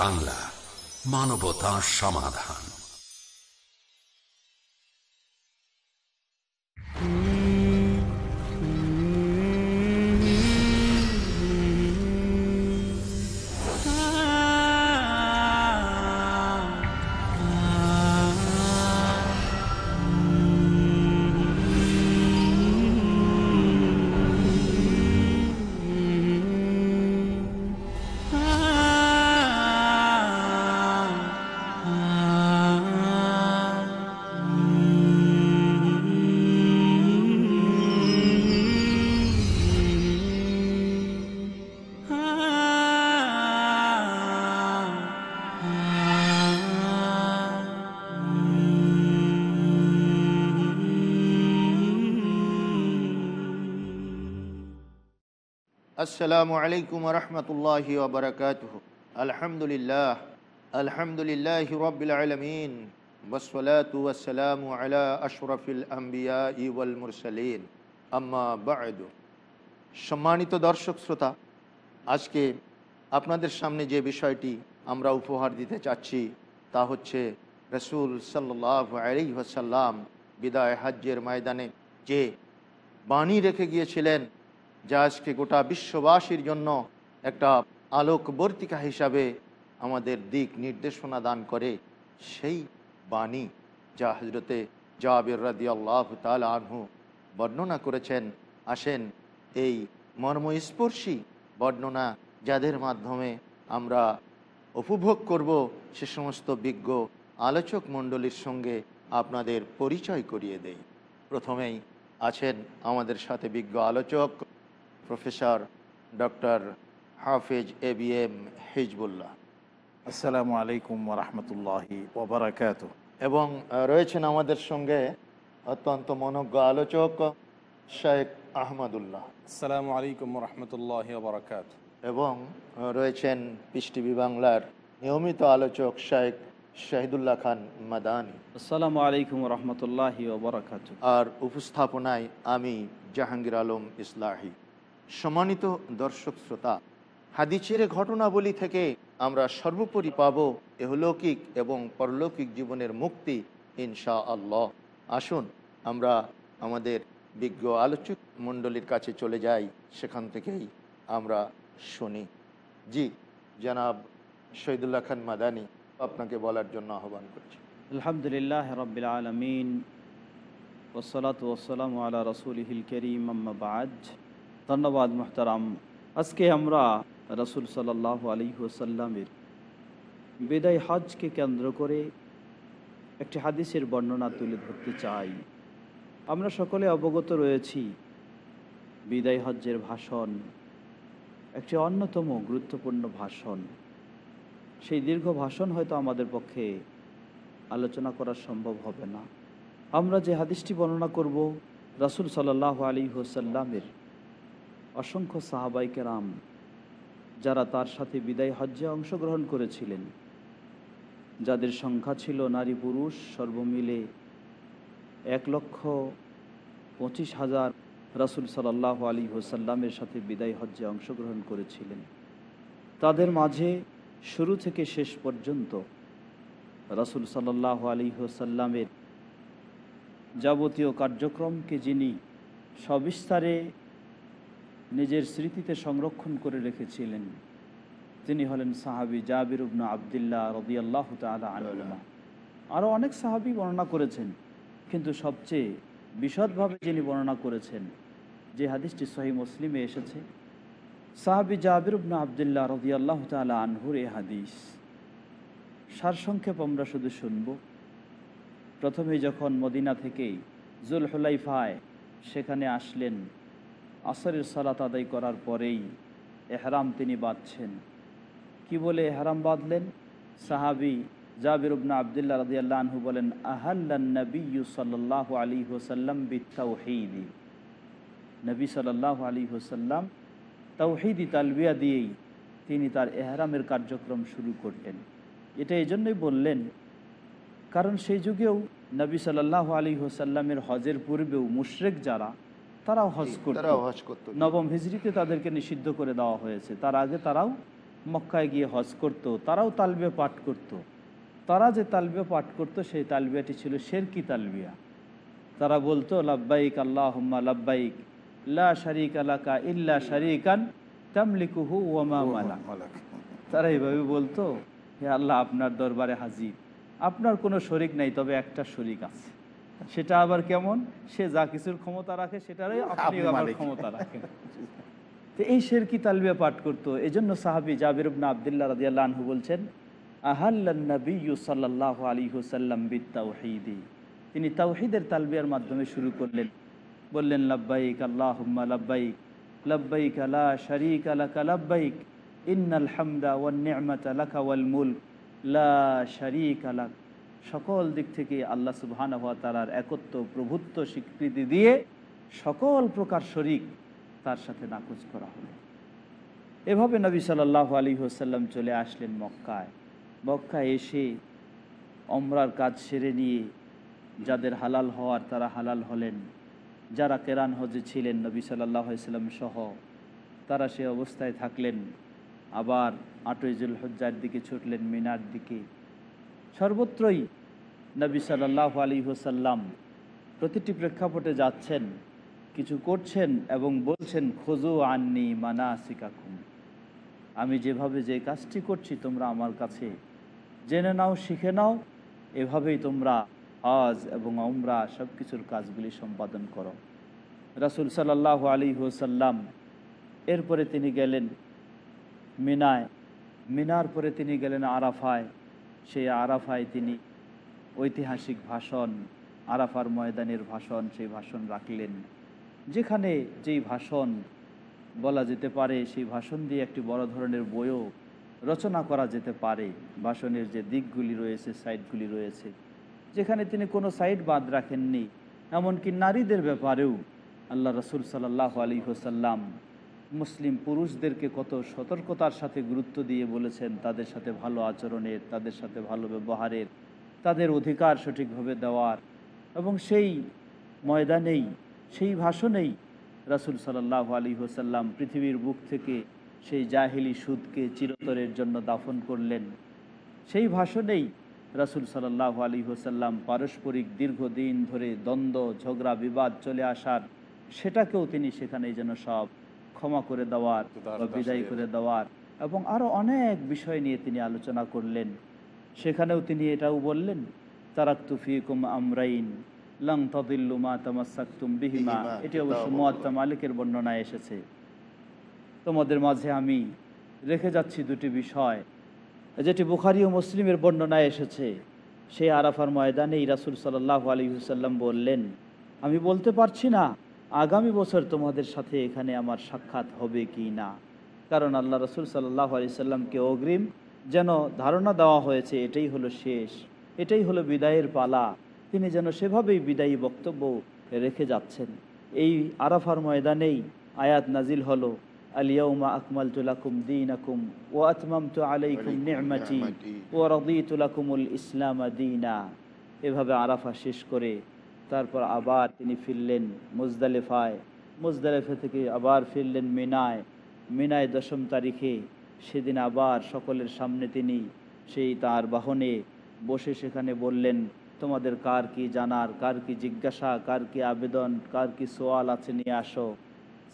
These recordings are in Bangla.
বাংলা মানবতা সমাধান। আসসালামু আলাইকুম রহমতুল্লাহ ওবরকাত আলহামদুলিল্লাহ আলহামদুলিল্লাহ রবিল আলমিন বসলাত ওয়াসালাম আলা আশরফিল আম্বিয়া ইউল মুরসালিন। আম্মা বাদ। সম্মানিত দর্শক শ্রোতা, আজকে আপনাদের সামনে যে বিষয়টি আমরা উপহার দিতে চাচ্ছি তা হচ্ছে রসুল সাল্লাহ আলি ওসাল্লাম বিদায় হাজ্যের ময়দানে যে বাণী রেখে গিয়েছিলেন যা আজকে গোটা বিশ্ববাসীর জন্য একটা আলোকবর্তিকা হিসাবে আমাদের দিক নির্দেশনা দান করে, সেই বাণী যা হজরতে জাবের রাদি আল্লাহ তাল আনহু বর্ণনা করেছেন। আসেন এই মর্মস্পর্শী বর্ণনা যাদের মাধ্যমে আমরা উপভোগ করব, সে সমস্ত বিজ্ঞ আলোচক মণ্ডলীর সঙ্গে আপনাদের পরিচয় করিয়ে দেই। প্রথমেই আছেন আমাদের সাথে বিজ্ঞ আলোচক professor doctor Hafez A B M Hizbullah. আসসালামু আলাইকুম রহমতুল্লাহি ওবরাকাত এবং রয়েছেন আমাদের সঙ্গে অত্যন্ত মনজ্ঞ আলোচক শেখ আহমদুল্লাহ। আসসালামু আলাইকুম রহমতুল্লাহ বরকাত এবং রয়েছেন পিস টিভি বাংলার নিয়মিত আলোচক শেখ শাহিদুল্লাহ খান মাদানি। আসসালামু আলাইকুম রহমতুল্লাহ ওবরাকাত আর উপস্থাপনায় আমি জাহাঙ্গীর আলম ইসলাহি। সম্মানিত দর্শক শ্রোতা, হাদিসের ঘটনাবলী থেকে আমরা সর্বোপরি পাব এহলৌকিক এবং পরলৌকিক জীবনের মুক্তি ইনশা আল্লাহ আসুন, আমরা আমাদের বিজ্ঞ আলোচক মণ্ডলীর কাছে চলে যাই, সেখান থেকেই আমরা শুনি। জি, জনাব শহীদুল্লাহ খান মাদানি, আপনাকে বলার জন্য আহ্বান করছি। আলহামদুলিল্লাহ রবিল আলমিন ওসলাত ওসালাম আলা রসুলহিল করিম আম্মাবাজ ধন্যবাদ মোহতারাম। আজকে আমরা রসুল সাল্লাহ আলী ওসাল্লামের বিদায় হজকে কেন্দ্র করে একটি হাদিসের বর্ণনা তুলে ধরতে চাই। আমরা সকলে অবগত রয়েছি বিদায় হজ্জের ভাষণ একটি অন্যতম গুরুত্বপূর্ণ ভাষণ। সেই দীর্ঘ ভাষণ হয়তো আমাদের পক্ষে আলোচনা করা সম্ভব হবে না। আমরা যে হাদিসটি বর্ণনা করব, রাসুল সাল্লাহ আলী হোসাল্লামের অসংখ্য সাহাবাইকে রাম যারা তার সাথে বিদায় হজ্জে অংশগ্রহণ করেছিলেন, যাদের সংখ্যা ছিল নারী পুরুষ সর্বমিলে এক লক্ষ পঁচিশ হাজার রাসুল সাল্লাহ আলী হোসাল্লামের সাথে বিদায় হজ্জে অংশগ্রহণ করেছিলেন। তাদের মাঝে শুরু থেকে শেষ পর্যন্ত রাসুল সাল্লাহ আলী হোসাল্লামের যাবতীয় কার্যক্রমকে যিনি সবিস্তারে নিজের স্মৃতিতে সংরক্ষণ করে রেখেছিলেন। তিনি হলেন সাহাবি জাবির উবনা আবদুল্লাহ রদিয়াল্লাহ তালা আরও অনেক সাহাবি বর্ণনা করেছেন, কিন্তু সবচেয়ে বিশদভাবে যিনি বর্ণনা করেছেন, যে হাদিসটি সহি মুসলিমে এসেছে, সাহাবি জাবির উবনা আবদুল্লাহ রদিয়াল্লাহ তালা আনহুর এ হাদিস। সারসংক্ষেপ আমরা শুধু শুনব। প্রথমে যখন মদিনা থেকে জুল হুলাইফায় সেখানে আসলেন আসরের সালাত আদায় করার পরেই এহরাম তিনি বাঁধছেন। কি বলে এহরাম বাঁধলেন? সাহাবি জাবির উবনা আবদুল্লাহ রদিয়াল্লাহ আনহু বলেন আহাল্লান নবী সাল্লাহ আলী হোসাল্লাম বিত্তাউহিদি নবী সাল্লাহ আলী হোসাল্লাম তাওহিদি তালবিয়া দিয়েই তিনি তার এহরামের কার্যক্রম শুরু করলেন। এটা এই জন্যই বললেন, কারণ সেই যুগেও নবী সাল্লাহ আলী হোসাল্লামের হজের পূর্বেও মুশরেক যারা তারাও হজ করত। তারাও হজ করত। নবম হিজড়িতে তাদেরকে নিষিদ্ধ করে দেওয়া হয়েছে। তার আগে তারাও মক্কায় গিয়ে হজ করত। তারাও তালবিয়া পাঠ করত। তারা যে তালবিয়া পাঠ করত সেই তালবিয়াটি ছিল শেরকি তালবিয়া। তারা বলতো লাব্বাইক আল্লাহ লাব্বাইক লা শারিক আলাকা ইল্লা শারিকান তামলিকুহু ওয়ামা মালাক। তারা এইভাবে বলতো হে আল্লাহ আপনার দরবারে হাজির। আপনার কোনো শরিক নাই তবে একটা শরিক আছে। সেটা আবার কেমন? সে যা কিছুর ক্ষমতা রাখে সেটারই আপনি আবার ক্ষমতা রাখেন। তো এই শেরকি তালবিয়া পাঠ করতো। এই জন্য সাহাবি জাবির ইবনে আবদুল্লাহ রাদিয়াল্লাহু আনহু বলছেন বিত্তাওহীদি। তিনি তাওহিদের তালবিয়ার মাধ্যমে শুরু করলেন। বললেন লাব্বাইক আল্লাহুম্মা লাব্বাইক লাব্বাইক লা শারীকা লাকা লাব্বাইক ইন্নাল হামদা ওয়ান নি'মাতা লাকা ওয়াল মুলক লা শারীকা লাক সকল দিক থেকে আল্লাহ সুবহানাহু হওয়া তাআলার একত্ব, প্রভুত্ব স্বীকৃতি দিয়ে সকল প্রকার শরিক তার সাথে নাকচ করা হলো। এভাবে নবী সাল্লাহ আলী হোসাল্লাম চলে আসলেন মক্কায়। মক্কায় এসে অমরার কাজ সেরে নিয়ে যাদের হালাল হওয়ার তারা হালাল হলেন। যারা কেরান হজে ছিলেন নবী সাল্লাহ সাল্লাম সহ, তারা সে অবস্থায় থাকলেন। আবার আটইজুল হজ্জার দিকে ছুটলেন মিনার দিকে। সর্বত্রই নবী সাল্লাহ আলী হোসাল্লাম প্রতিটি প্রেক্ষাপটে যাচ্ছেন, কিছু করছেন এবং বলছেন খোঁজো আননি মানা সিকাকুম আমি যেভাবে যে কাজটি করছি, তোমরা আমার কাছে জেনে নাও, শিখে নাও, এভাবেই তোমরা হজ এবং অমরা সব কিছুর কাজগুলি সম্পাদন করো। রাসুল সাল্লাহ আলী হোসাল্লাম এরপরে তিনি গেলেন মিনায়। মিনার পরে তিনি গেলেন আরাফায়। সেই আরাফায় তিনি ঐতিহাসিক ভাষণ, আরাফার ময়দানের ভাষণ, সেই ভাষণ রাখলেন। যেখানে যেই ভাষণ বলা যেতে পারে, সেই ভাষণ দিয়ে একটি বড় ধরনের বইও রচনা করা যেতে পারে। ভাষণের যে দিকগুলি রয়েছে সাইডগুলি রয়েছে, যেখানে তিনি কোনো সাইড বাদ রাখেননি। এমনকি নারীদের ব্যাপারেও আল্লাহ রসুল সাল্লাহ আলী হোসাল্লাম মুসলিম পুরুষদেরকে কত সতর্কতার সাথে গুরুত্ব দিয়ে বলেছেন, তাদের সাথে ভালো আচরণের, তাদের সাথে ভালো ব্যবহারের, তাদের অধিকার সঠিকভাবে দেওয়ার। এবং সেই ময়দানেই, সেই ভাষণেই রাসুল সাল্লাহ আলী হোসাল্লাম পৃথিবীর বুক থেকে সেই জাহিলি সুদকে চিরতরের জন্য দাফন করলেন। সেই ভাষণেই রাসুল সাল্লাহ আলী হোসাল্লাম পারস্পরিক দীর্ঘদিন ধরে দ্বন্দ্ব, ঝগড়া, বিবাদ চলে আসার, সেটাকেও তিনি সেখানে যেন সব ক্ষমা করে দেওয়ার বা বিদায় করে দেওয়ার এবং আরও অনেক বিষয় নিয়ে তিনি আলোচনা করলেন। সেখানেও তিনি এটাও বললেন তারাক্তু ফিকুম আমরাইন লং তদিল্লুমা তামাসাক্তুম বিহিমা। এটি অবশ্য মোয়াত্তা মালিকের বর্ণনায় এসেছে। তোমাদের মাঝে আমি রেখে যাচ্ছি দুটি বিষয় যেটি বুখারি ও মুসলিমের বর্ণনায় এসেছে। সেই আরাফার ময়দানেই রাসুল সাল্লাহ আলী হুসাল্লাম বললেন আমি বলতে পারছি না আগামী বছর তোমাদের সাথে এখানে আমার সাক্ষাৎ হবে কি না? কারণ আল্লাহ রসুল সাল্লাহ আলি সাল্লামকে অগ্রিম যেন ধারণা দেওয়া হয়েছে এটাই হলো শেষ। এটাই হলো বিদায়ের পালা। তিনি যেন সেভাবেই বিদায়ী বক্তব্য রেখে যাচ্ছেন। এই আরাফার ময়দানেই আয়াত নাজিল হলো আলিয়াউমা আকমাল তুলাকুম দিন আকুম ও আতমাম তু আলাইকুম ও রদি তুলাকুমুল ইসলাম দিনা। এভাবে আরাফা শেষ করে তারপর আবার তিনি ফিরলেন মুজদালেফায়। মুজদালেফা থেকে আবার ফিরলেন মিনায়। মিনায় দশম তারিখে সেদিন আবার সকলের সামনে তিনি সেই তার বাহনে বসে সেখানে বললেন, তোমাদের কার কি জানার, কার কি জিজ্ঞাসা, কার কি আবেদন, কার কি সোয়াল আছে নিয়ে আসো?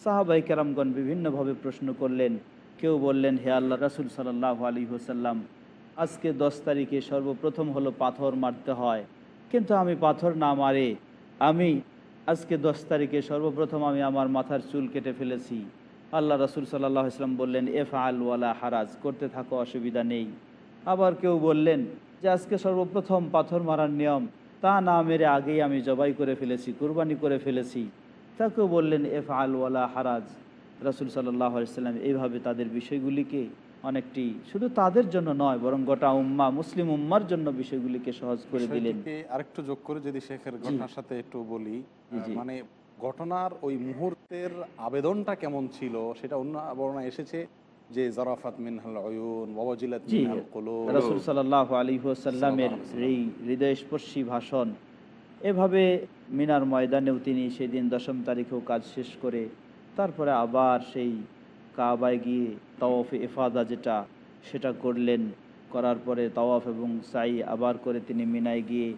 সাহাবাই কেরামগণ বিভিন্নভাবে প্রশ্ন করলেন। কেউ বললেন, হে আল্লাহ রাসুল সাল্লাহ আলী হোসাল্লাম আজকে দশ তারিখে সর্বপ্রথম হলো পাথর মারতে হয়। কিন্তু আমি পাথর না মারে আমি আজকে দশ তারিখে সর্বপ্রথম আমি আমার মাথার চুল কেটে ফেলেছি। আল্লাহ রাসুল সাল্লাহ ইসলাম বললেন এফ আল ওয়ালা হারাজ, করতে থাকো, অসুবিধা নেই। আবার কেউ বললেন যে, আজকে সর্বপ্রথম পাথর মারার নিয়ম, তা না মেরে আগেই আমি জবাই করে ফেলেছি, কুরবানি করে ফেলেছি। তাকেও বললেন এফ আল ওয়ালা হারাজ। রাসুল সাল্লাহ আলাইসাল্লাম এইভাবে তাদের বিষয়গুলিকে অনেকটি শুধু তাদের জন্য নয় বরং গোটা উম্মা মুসলিম উম্মার জন্য বিষয়গুলিকে সহজ করে দিলেন। আরেকটু যোগ করে যদি শেখের ঘটনার সাথে একটু বলি। মানে ঘটনার ওই মুহূর্তের আবেদনটা কেমন ছিল সেটা অন্য বর্ণনা এসেছে যে জরাফাত মিনহাল অয়ুন ওয়াজিলাত মিনহাল কুলুব। রাসুল সাল্লাহ আলী সাল্লামের এই হৃদয়স্পর্শী ভাষণ। এভাবে মিনার ময়দানেও তিনি সেদিন দশম তারিখেও কাজ শেষ করে তারপরে আবার সেই কাবায় গিয়ে তওফে এফাদা যেটা সেটা করলেন। করার পরে তাওয়াফ এবং সাই আবার করে তিনি মিনায় গিয়ে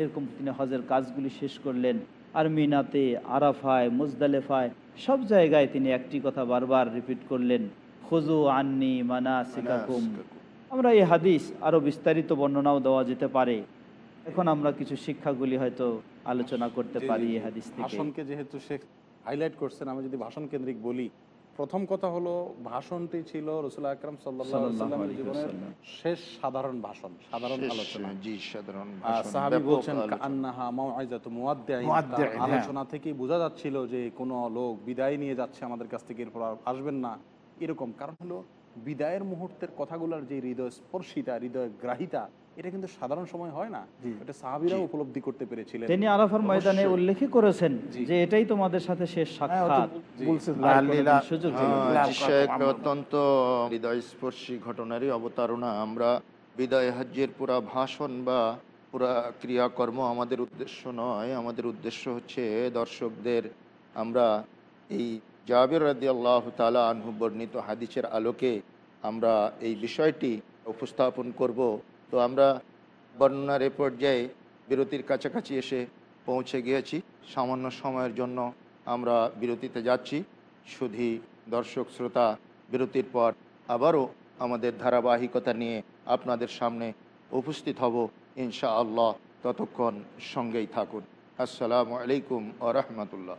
এরকম তিনি হজের কাজগুলি শেষ করলেন। আর মিনাতে আরাফায় মুজদালেফায় সব জায়গায় তিনি একটি কথা বারবার রিপিট করলেন। খুজু আন্নি মানা সিকাকুম আমরা এই হাদিস আরও বিস্তারিত বর্ণনাও দেওয়া যেতে পারে। এখন আমরা কিছু শিক্ষাগুলি হয়তো আলোচনা করতে পারি এই হাদিস থেকে। ভাষণকে যেহেতু সে হাইলাইট করছেন আমি যদি ভাষণ কেন্দ্রিক বলি প্রথম কথা হলো ভাষণটি ছিল রসুল আকরাম সাল্লামের জীবনের শেষ সাধারণ ভাষণ সাধারণ আলোচনা জি সাধারণ সাহাবী বলছেন আলোচনা। মুওয়াদ্দিঈন, তার হ্যাঁ। আলোচনা থেকেই বোঝা যাচ্ছিল যে কোনো লোক বিদায় নিয়ে যাচ্ছে আমাদের কাছ থেকে এরপর আসবেন না এরকম কারণ হলো বিদায়ের মুহূর্তের কথাগুলোর যে হৃদয় স্পর্শিতা হৃদয় গ্রাহিতা এটা কিন্তু সাধারণ সময় হয় না। এটা সাহাবিরাও উপলব্ধি করতে পেরেছিলেন। তিনি আরাফার ময়দানে উল্লেখই করেছেন যে এটাই তোমাদের সাথে শেষ হ্যাঁ, সাক্ষাৎ। অত্যন্ত হৃদয়স্পর্শী ঘটনারই অবতারণা। আমরা বিদায় হজ্জের পুরা ভাষণ বা পুরা ক্রিয়াকর্ম আমাদের উদ্দেশ্য নয়। আমাদের উদ্দেশ্য হচ্ছে দর্শকদের আমরা এই জাবির রাদি আল্লাহ তালা আনহু বর্ণিত হাদিসের আলোকে আমরা এই বিষয়টি উপস্থাপন করব। তো আমরা বর্ণনার এ পর্যায়ে বিরতির কাছাকাছি এসে পৌঁছে গিয়েছি। সামান্য সময়ের জন্য আমরা বিরতিতে যাচ্ছি। শুধু দর্শক, শ্রোতা, বিরতির পর আবারও আমাদের ধারাবাহিকতা নিয়ে আপনাদের সামনে উপস্থিত হব ইনশা আল্লাহ ততক্ষণ সঙ্গেই থাকুন। আসসালামু আলাইকুম ও রহমতুল্লাহ।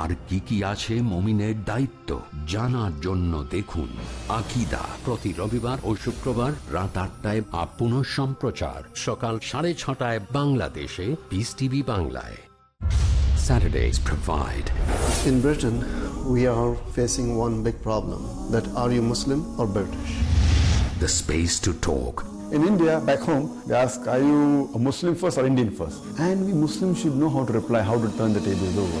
আর কি কি আছে মমিনের দায়িত্ব জানার জন্য দেখুন আকিদা প্রতি রবিবার ও শুক্রবার রাত আটটায় আপন সম্প্রচার সকাল সাড়ে ছটায় বাংলাদেশে পিস টিভি বাংলায় Saturdays provide In Britain, we are facing one big problem that are you Muslim or British? the space to talk In India, back home, they ask, are you a Muslim first or Indian first? And we Muslims should know how to reply, how to turn the tables over.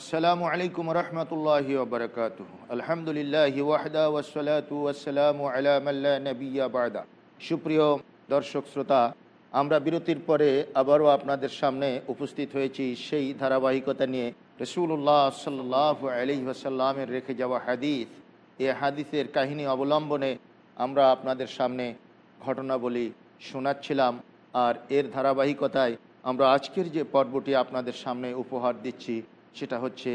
আসসালামু আলাইকুম রহমতুল্লাহ বরকাত আলহামদুলিল্লাহ ওয়াহদা ওয়াসালাতু ওয়াসালামু আলা মাল্লা নবিয়া বাদা। সুপ্রিয় দর্শক শ্রোতা, আমরা বিরতির পরে আবারও আপনাদের সামনে উপস্থিত হয়েছি সেই ধারাবাহিকতা নিয়ে। রসুল্লাহ সাল্লাহ আলি ওয়াসাল্লামের রেখে যাওয়া হাদিস। এ হাদিসের কাহিনী অবলম্বনে আমরা আপনাদের সামনে ঘটনাবলী শোনাচ্ছিলাম। আর এর ধারাবাহিকতায় আমরা আজকের যে পর্বটি আপনাদের সামনে উপহার দিচ্ছি সেটা হচ্ছে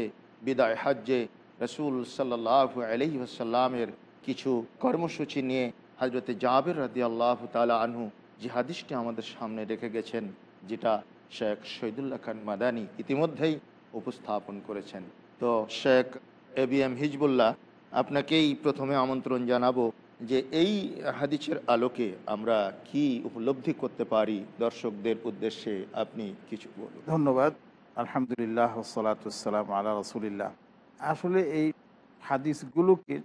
বিদায় হাজ্যে রসুল সাল্লাহ আলহি আসাল্লামের কিছু কর্মসূচি নিয়ে হজরতে জাবের রাদি আল্লাহ তালা আনহু যে হাদিসটি আমাদের সামনে রেখে গেছেন, যেটা শেখ শহীদুল্লাহ খান মাদানি ইতিমধ্যেই উপস্থাপন করেছেন। তো Sheikh A B M Hizbullah, আপনাকেই প্রথমে আমন্ত্রণ জানাব যে এই হাদিসের আলোকে আমরা কি উপলব্ধি করতে পারি দর্শকদের উদ্দেশ্যে আপনি কিছু বলুন। ধন্যবাদ। আলহামদুলিল্লাহ সালাতাম আল্লাহ রসুলিল্লাহ। আসলে এই হাদিসগুলোকে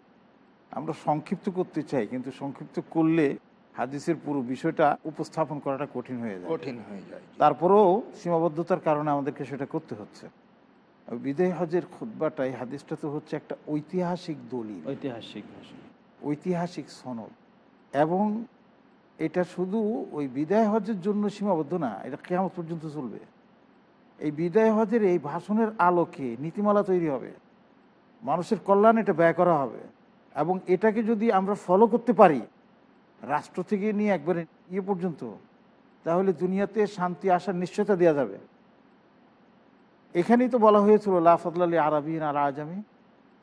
আমরা সংক্ষিপ্ত করতে চাই কিন্তু সংক্ষিপ্ত করলে হাদিসের পুরো বিষয়টা উপস্থাপন করাটা কঠিন হয়ে যায়। কঠিন হয়ে যায়। তারপরেও সীমাবদ্ধতার কারণে আমাদেরকে সেটা করতে হচ্ছে। বিদায় হজের খুদ্বাটাই হাদিসটা তো হচ্ছে একটা ঐতিহাসিক দলিল। ঐতিহাসিক ঐতিহাসিক সনদ। এবং এটা শুধু ওই বিদায় হজের জন্য সীমাবদ্ধ না এটা কেমন পর্যন্ত চলবে। এই বিদায় হজের এই ভাষণের আলোকে নীতিমালা তৈরি হবে। মানুষের কল্যাণ এটা ব্যয় করা হবে এবং এটাকে যদি আমরা ফলো করতে পারি রাষ্ট্র থেকে নিয়ে একবারে ইয়ে পর্যন্ত তাহলে দুনিয়াতে শান্তি আসার নিশ্চয়তা দেওয়া যাবে। এখানেই তো বলা হয়েছিল লাফাদুল্লাহ আরবিন আলা আজামি।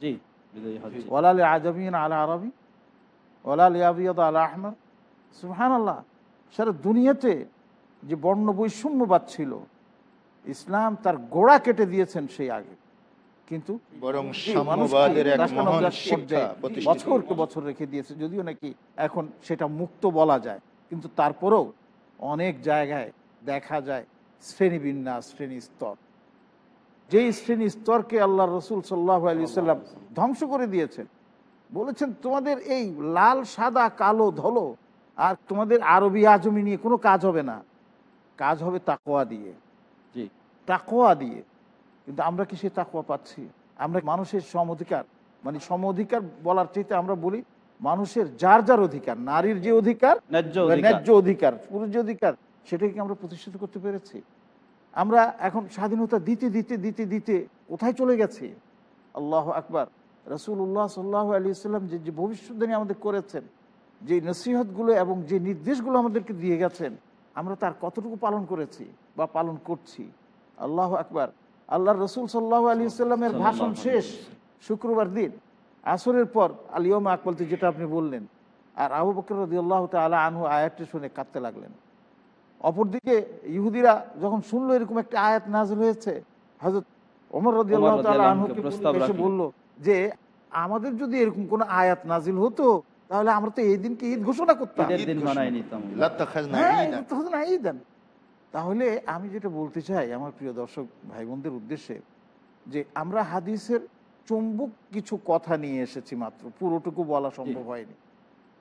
জি ওলাল আজমিন আলা আরবি। ওলাল আবিয়দ আলা আহমদ। সুহান আল্লাহ সারা দুনিয়াতে যে বর্ণ বৈষম্যবাদ ছিল ইসলাম তার গোড়া কেটে দিয়েছেন সেই আগে। কিন্তু বরং বছরকে বছর রেখে দিয়েছে যদিও নাকি এখন সেটা মুক্ত বলা যায়। কিন্তু তারপরেও অনেক জায়গায় দেখা যায় শ্রেণীবিন্যাস শ্রেণি স্তর যেই শ্রেণি স্তরকে আল্লাহ রসুল সাল্লাহ আলি সাল্লাম ধ্বংস করে দিয়েছেন বলেছেন তোমাদের এই লাল সাদা কালো ধলো আর তোমাদের আরবি আজমি নিয়ে কোনো কাজ হবে না। কাজ হবে তাকোয়া দিয়ে। তাকোয়া দিয়ে। কিন্তু আমরা কি সেই তাকোয়া পাচ্ছি? আমরা মানুষের সম অধিকার? মানে সম অধিকার বলার চাইতে আমরা বলি মানুষের যার যার অধিকার নারীর যে অধিকার ন্যায্য অধিকার। ন্যায্য অধিকার পুরুষ যে অধিকার সেটাকে আমরা প্রতিষ্ঠিত করতে পেরেছি? আমরা এখন স্বাধীনতা দিতে দিতে দিতে দিতে কোথায় চলে গেছি? আল্লাহ আকবার। রসুল্লাহ সাল্লাহ আলী সাল্লাম যে যে ভবিষ্যৎবাণী আমাদের করেছেন যে নসিহতগুলো এবং যে নির্দেশগুলো আমাদেরকে দিয়ে গেছেন আমরা তার কতটুকু পালন করেছি বা পালন করছি? আল্লাহ আকবার। আল্লাহ রসুল সাল্লাহ আলী সাল্লামের ভাষণ শেষ শুক্রবার দিন। আসরের পর আলিয়ম আকবলতে যেটা আপনি বললেন। আর আবু বকর রদি আল্লাহ তালা আনহু আয়াতটি শুনে কাঁদতে লাগলেন। অপরদিকে ইহুদিরা যখন শুনলো এরকম একটা আয়াত নাজল হয়েছে হজরত ওমর রদি আল্লাহ ওমর তালা আনহুকে আনহুকে এসে। বলল যে আমাদের যদি এরকম কোনো আয়াত নাজিল হতো তাহলে আমরা তো এই দিনকে ঈদ ঘোষণা করতাম। ঈদের দিন বানাই তাহলে আমি যেটা বলতে চাই আমার প্রিয় দর্শক ভাই বোনদের উদ্দেশ্যে যে আমরা হাদিসের চুম্বক কিছু কথা নিয়ে এসেছি মাত্র পুরোটুকু বলা সম্ভব হয়নি।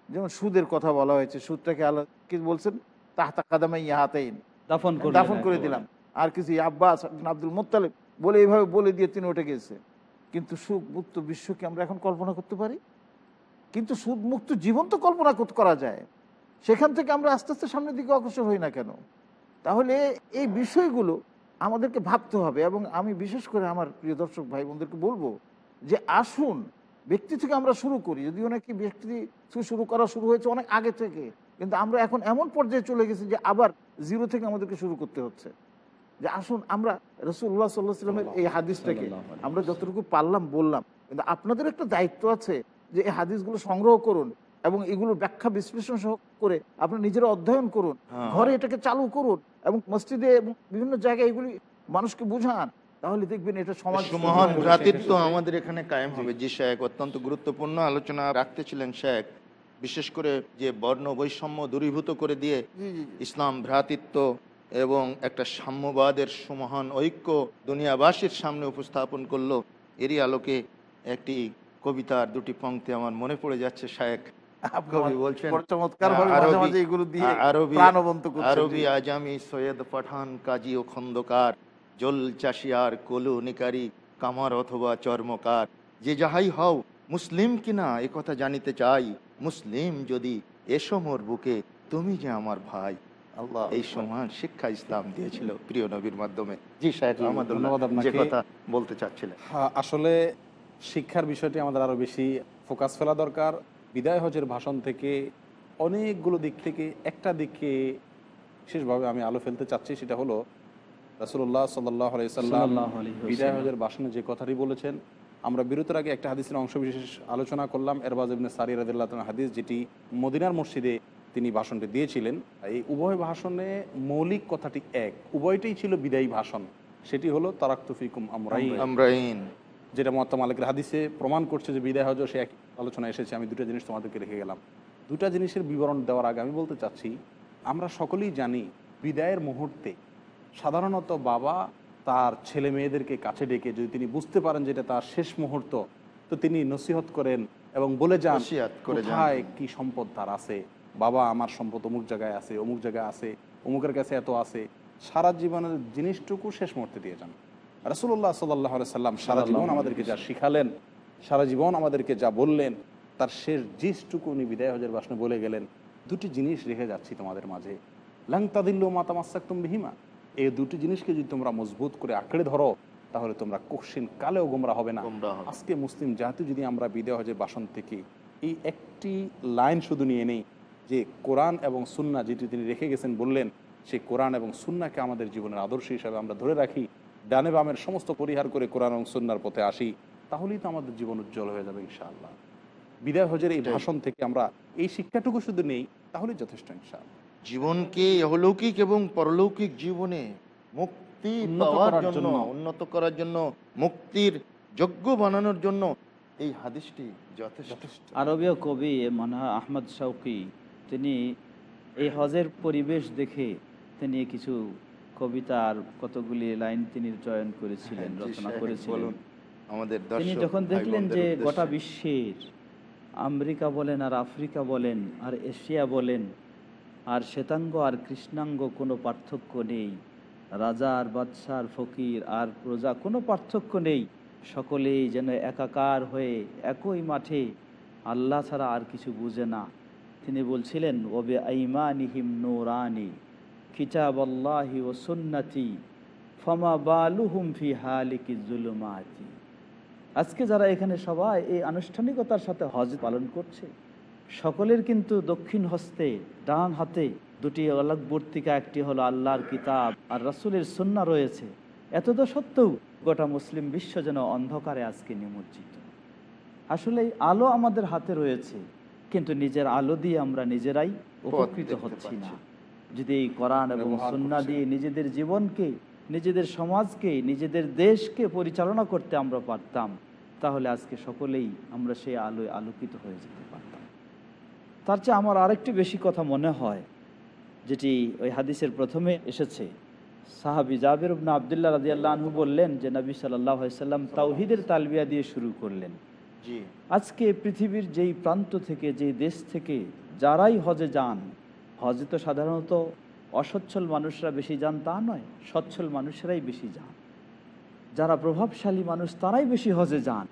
যেমন সুদের কথা বলা হয়েছে সুদটাকে আল্লাহ কি বলছেন? তাহতা কাদামাই ইহাতাইন দাফন করে দাফন করে দিলাম। আর কিছু আব্বাস আব্দুল মোত্তালেব বলে এইভাবে বলে দিয়ে তিনি উঠে গেছে। কিন্তু সুখ মুক্ত বিশ্বকে আমরা এখন কল্পনা করতে পারি? কিন্তু সুদ মুক্ত জীবন তো কল্পনা করা যায়। সেখান থেকে আমরা আস্তে আস্তে সামনের দিকে অগ্রসর হই না কেন? তাহলে এই বিষয়গুলো আমাদেরকে ভাবতে হবে এবং আমি বিশেষ করে আমার প্রিয় দর্শক ভাই বোনদেরকে বলব যে আসুন ব্যক্তি থেকে আমরা শুরু করি। যদিও নাকি ব্যক্তি থেকে শুরু করা শুরু হয়েছে অনেক আগে থেকে কিন্তু আমরা এখন এমন পর্যায়ে চলে গেছি যে আবার জিরো থেকে আমাদেরকে শুরু করতে হচ্ছে। যে আসুন আমরা রসুল্লাহ সাল্লাহ সাল্লামের এই হাদিসটাকে আমরা যতটুকু পারলাম বললাম কিন্তু আপনাদের একটা দায়িত্ব আছে যে এই হাদিসগুলো সংগ্রহ করুন। এবং এগুলো ব্যাখ্যা বিশ্লেষণ সহ করে আপনি নিজেরা অধ্যয়ন করুন হ্যাঁ। ঘরে এটাকে চালু করুন এবং মসজিদে এবং বিভিন্ন জায়গায় এগুলি মানুষকে বুঝান তাহলে দেখবেন এটা সমাজ মহান ভ্রাতৃত্ব আমাদের এখানে কায়েম হবে জি শেখ অত্যন্ত গুরুত্বপূর্ণ আলোচনা রাখতেছিলেন শেখ বিশেষ করে যে বর্ণ বৈষম্য দূরীভূত করে দিয়ে। ইসলাম ভ্রাতৃত্ব এবং একটা সাম্যবাদের সুমহান ঐক্য দুনিয়াবাসীর সামনে উপস্থাপন করল এরই আলোকে একটি কবিতার দুটি পংক্তি আমার মনে পড়ে যাচ্ছে শেখ কবি বলছেন বড় চমৎকারভাবে মাঝে আরবি- মাঝে এগুলো দিয়ে আরবি প্রাণবন্ত করছেন, আরবি জি। আজামি সৈয়দ পাঠান কাজী ও খন্দকার জল চাষিয়ার কলু নিকারি কামার অথবা চর্মকার যে যাহাই হও মুসলিম কিনা এ কথা জানিতে চাই। মুসলিম যদি এসো মোর বুকে তুমি যে আমার ভাই। আল্লাহ এই সমান শিক্ষা ইসলাম দিয়েছিল প্রিয় নবীর মাধ্যমে। জি। যে কথা বলতে চাচ্ছিলেন। হ্যাঁ, আসলে শিক্ষার বিষয়টি আমাদের আরও বেশি ফোকাস ফেলা দরকার। বিদায় হজের ভাষণ থেকে অনেকগুলো দিক থেকে একটা দিকে বিশেষভাবে আমি আলো ফেলতে চাচ্ছি সেটা হলো রাসুল্লাহ সাল্লাহ আলাইসাল্লাম সাল্লাল্লাহু আলাইহি ওয়াসাল্লাম। বিদায় হজের ভাষণে যে কথাটি বলেছেন আমরা বিরতির আগে একটা হাদিসের অংশ বিশেষ আলোচনা করলাম এরবাজ ইবনে সারি রাদিল্লাহ হাদিস যেটি মদিনার মসজিদে তিনি ভাষণটি দিয়েছিলেন। এই উভয় ভাষণে মৌলিক কথাটি এক উভয়টাই ছিল বিদায়ী ভাষণ সেটি হলো তারাক্তুফিকুম আমরাই আমরাইন। যেটা মহাত্মা মালিকের হাদিসে প্রমাণ করছে যে বিদায় হজ সে এক আলোচনা এসেছে আমি দুটো জিনিস তোমাদেরকে রেখে গেলাম। দুটা জিনিসের বিবরণ দেওয়ার আগে আমি বলতে চাচ্ছি আমরা সকলেই জানি বিদায়ের মুহূর্তে সাধারণত বাবা তার ছেলে মেয়েদেরকে কাছে ডেকে যদি তিনি বুঝতে পারেন যেটা তার শেষ মুহূর্ত তো তিনি নসিহত করেন এবং বলে যান। কোথায় কি সম্পদ তার আছে? বাবা আমার সম্পদ অমুক জায়গায় আছে অমুক জায়গায় আছে অমুকের কাছে এত আছে। সারা জীবনের জিনিসটুকু শেষ মুহূর্তে দিয়ে যান। রাসুল্লাহ সাল্লাহ সাল্লাম সারা জীবন আমাদেরকে যা শিখালেন সারা জীবন আমাদেরকে যা বললেন তার শেষ জিসটুকু উনি বিদায় হজের বাসনে বলে গেলেন দুটি জিনিস রেখে যাচ্ছি তোমাদের মাঝে। লাংতাদিল্ল মাতামাসাক তুমি বিহিমা। এই দুটি জিনিসকে যদি তোমরা মজবুত করে আঁকড়ে ধরো তাহলে তোমরা কোশ্চিন কালেও গোমরা হবে না। আজকে মুসলিম জাতি যদি আমরা বিদায় হজের বাসন থেকে এই একটি লাইন শুধু নিয়ে নেই যে কোরআন এবং সুন্না যেটি তিনি রেখে গেছেন বললেন সেই কোরআন এবং সুন্নাকে আমাদের জীবনের আদর্শ হিসাবে আমরা ধরে রাখি ডানে বামের সমস্ত পরিহার করে কোরআন এবং সুন্নার পথে আসি। তাহলেই তো আমাদের জীবন উজ্জ্বল হয়ে যাবে ইনশাআল্লাহ। বিদায় হজের এই ভাষণ থেকে আমরা এই শিক্ষাটুকু শুধু নেই তাহলেই যথেষ্ট ইনশাআল্লাহ। জীবনকে অলৌকিক এবং পরলৌকিক জীবনে মুক্তি পাওয়ার জন্য। উন্নত করার জন্য মুক্তির যোগ্য বানানোর জন্য এই হাদিসটি যথেষ্ট। আরবীয় কবি মনে আহমদ শৌকি তিনি এই হজের পরিবেশ দেখে তিনি কিছু কবিতার কতগুলি লাইন তিনি চয়ন করেছিলেন হ্যাঁ, রচনা করেছিলেন। আমাদের তিনি যখন দেখলেন যে গোটা বিশ্বের আমেরিকা বলেন আর আফ্রিকা বলেন আর এশিয়া বলেন আর শ্বেতাঙ্গ আর কৃষ্ণাঙ্গ কোনো পার্থক্য নেই। রাজা আর বাদশাহ আর ফকির আর প্রজা কোনো পার্থক্য নেই। সকলেই যেন একাকার হয়ে একই মাঠে আল্লাহ ছাড়া আর কিছু বুঝে না। তিনি বলছিলেন ওবে আইমানিহিম নোরানি কিতাব আল্লাহি ও সুন্নাতি ফমা বালুহুম ফি হালিকি জুলুমাতি। আজকে যারা এখানে সবাই এই আনুষ্ঠানিকতার সাথে হজ পালন করছে সকলের কিন্তু দক্ষিণ হস্তে ডান হাতে দুটি অলকবর্তিকা একটি হলো আল্লাহর কিতাব আর রাসূলের সুন্না রয়েছে। এত তো সত্ত্বেও গোটা মুসলিম বিশ্ব যেন অন্ধকারে আজকে নিমজ্জিত। আসলে আলো আমাদের হাতে রয়েছে কিন্তু নিজের আলো দিয়ে আমরা নিজেরাই উপকৃত হচ্ছি না। যদি এই কোরআন এবং সুন্না। দিয়ে নিজেদের জীবনকে নিজেদের সমাজকে নিজেদের দেশকে পরিচালনা করতে আমরা পারতাম তাহলে আজকে সকলেই আমরা সেই আলোয় আলোকিত হয়ে যেতে পারতাম। তার চেয়ে আমার আরেকটি বেশি কথা মনে হয় যেটি ওই হাদিসের প্রথমে এসেছে। সাহাবি জাবির ইবনে আবদুল্লাহ আনহু বললেন যে নবী সাল্লাম তাওহীদের তালবিয়া দিয়ে শুরু করলেন। আজকে পৃথিবীর যেই প্রান্ত থেকে যেই দেশ থেকে যারাই হজে যান হজে তো সাধারণত অসচ্ছল মানুষরা বেশি যান তা নয় সচ্ছল মানুষেরাই বেশি যান। যারা প্রভাবশালী মানুষ তারাই বেশি হজে যান।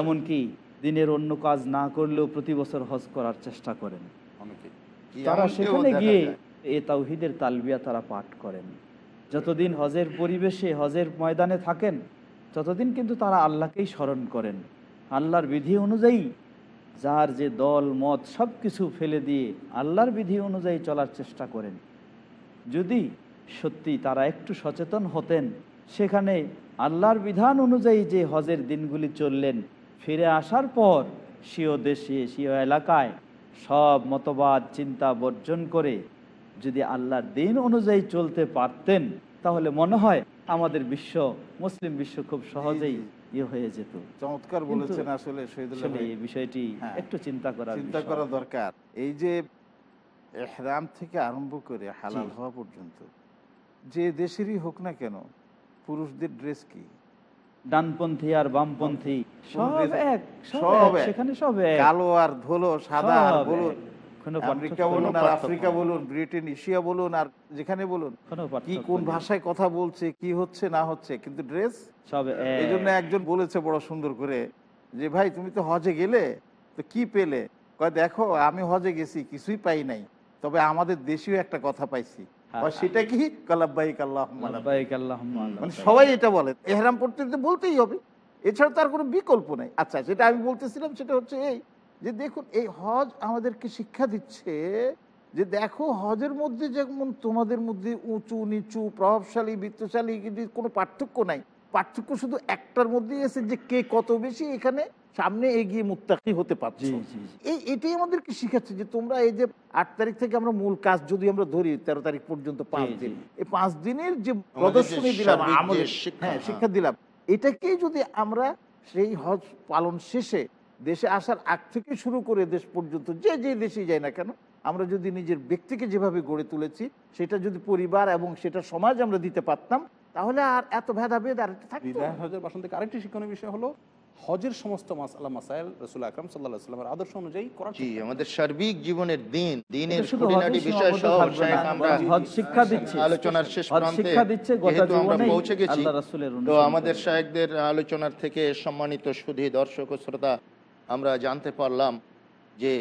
এমনকি দিনের অন্য কাজ না করলেও প্রতি বছর হজ করার চেষ্টা করেন। তারা সেখানে গিয়ে এ তাওহিদের তালবিয়া তারা পাঠ করেন। যতদিন হজের পরিবেশে হজের ময়দানে থাকেন ততদিন কিন্তু তারা আল্লাহকেই স্মরণ করেন। আল্লাহর বিধি অনুযায়ী যার যে দল মত সব কিছু ফেলে দিয়ে আল্লাহর বিধি অনুযায়ী চলার চেষ্টা করেন। যদি সত্যি তারা একটু সচেতন হতেন সেখানে আল্লাহর বিধান অনুযায়ী যে হজের দিনগুলি চললেন ফিরে আসার পর স্বীয় দেশে স্বীয় এলাকায় সব মতবাদ চিন্তা বর্জন করে যদি আল্লাহর দিন অনুযায়ী চলতে পারতেন তাহলে মনে হয় আমাদের বিশ্ব মুসলিম বিশ্ব খুব সহজেই ইয়ে হয়ে যেত চমৎকার বলেছেন আসলে। এই বিষয়টি হ্যাঁ। একটু চিন্তা করার চিন্তা করা দরকার এই যে এহরাম থেকে আরম্ভ করে হালাল হওয়া পর্যন্ত যে দেশেরই হোক না কেন পুরুষদের ড্রেস কি? ডানপন্থী আর বামপন্থী সব এক সব। সেখানে সব এক। কালো আর ধুলো সাদা আর বলুন আমেরিকা বলুন আর আফ্রিকা বলুন ব্রিটেন এশিয়া বলুন আর যেখানে বলুন কি কোন ভাষায় কথা বলছে কি হচ্ছে না হচ্ছে কিন্তু ড্রেস সব এই জন্য একজন বলেছে বড় সুন্দর করে যে ভাই তুমি তো হজে গেলে তো কি পেলে? দেখো আমি হজে গেছি কিছুই পাই নাই। তবে আমাদের দেশেও একটা কথা পাইছি। হ্যাঁ, সেটা কি? কালাব্বাইক আল্লাহ মানে সবাই এটা বলে। এহরাম পড়তে তো বলতেই হবে। এছাড়া তার কোনো বিকল্প নাই। আচ্ছা যেটা আমি বলতেছিলাম সেটা হচ্ছে এই যে দেখুন এই হজ আমাদেরকে শিক্ষা দিচ্ছে যে দেখো হজের মধ্যে যেমন তোমাদের মধ্যে উঁচু নিচু প্রভাবশালী বৃত্তশালী কোনো পার্থক্য নাই। পার্থক্য শুধু একটার মধ্যেই আছে যে কে কত বেশি এখানে সামনে এগিয়ে মুত্তাকি হতে পারছে। এই এটাই আমাদেরকে শিখাচ্ছে যে তোমরা এই যে আট তারিখ থেকে আমরা মূল কাজ যদি আমরা ধরি তেরো তারিখ পর্যন্ত পাঁচ দিন। এই পাঁচ দিনের যে প্রদর্শনী দিলাম আমাদের শিক্ষা, হ্যাঁ হ্যাঁ। শিক্ষা দিলাম এটাকেই যদি আমরা সেই হজ পালন শেষে দেশে আসার আগ থেকে শুরু করে দেশ পর্যন্ত যে যে দেশে যাই না কেন আমরা যদি নিজের ব্যক্তিকে যেভাবে গড়ে তুলেছি সেটা যদি পরিবার এবং সেটা সমাজ আমরা দিতে পারতাম তাহলে আর এত ভেদাভেদ আর থাকতো আরেকটি শিক্ষণীয় বিষয় হলো হজের সমস্ত মাসালা মাসাইল রসুল আকরম সাল্লাহ সাল্লামের আদর্শ অনুযায়ী করার জি আমাদের সার্বিক জীবনের দিন দিনের খুঁটিনাটি বিষয় সহ আমরা হজ শিক্ষা দিচ্ছে। আলোচনার শেষ প্রান্তে যেহেতু আমরা পৌঁছে গেছি। তো আমাদের শায়েকদের আলোচনার থেকে সম্মানিত সুধী দর্শক ও শ্রোতা আমরা জানতে পারলাম যে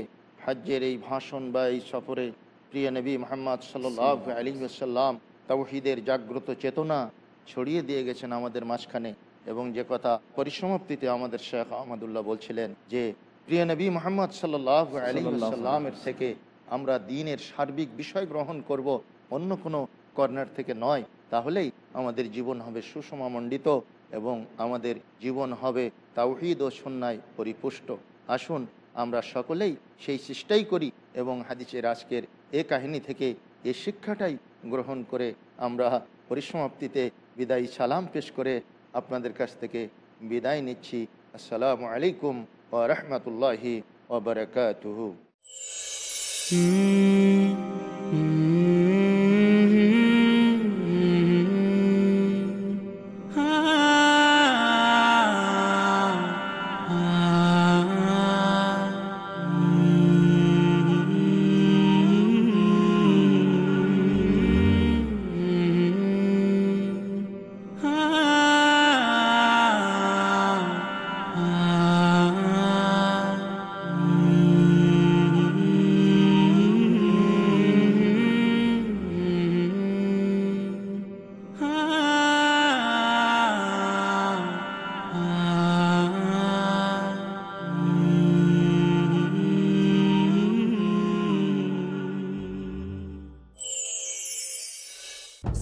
হজ্জের এই ভাষণ বা এই সফরে প্রিয় নবী মোহাম্মদ সাল্লাহ আলী সাল্লাম তাওহিদের জাগ্রত চেতনা ছড়িয়ে দিয়ে গেছেন আমাদের মাঝখানে। এবং যে কথা পরিসমাপ্তিতে আমাদের শেখ আহমদুল্লাহ বলছিলেন যে প্রিয় নবী মোহাম্মদ সাল্লাহ আলী সাল্লামের থেকে আমরা দিনের সার্বিক বিষয় গ্রহণ করব অন্য কোনো কর্নার থেকে নয় তাহলেই আমাদের জীবন হবে সুষমামণ্ডিত এবং আমাদের জীবন হবে তাওহিদ ও সন্ন্যায় পরিপুষ্ট। আসুন আমরা সকলেই সেই চেষ্টাই করি এবং হাদিসের আজকের এ কাহিনী থেকে এ শিক্ষাটাই গ্রহণ করে আমরা পরিসমাপ্তিতে বিদায়ী সালাম পেশ করে আপনাদের কাছ থেকে বিদায় নিচ্ছি। আসসালামু আলাইকুম ও রহমতুল্লাহি ওবরাকাতুহু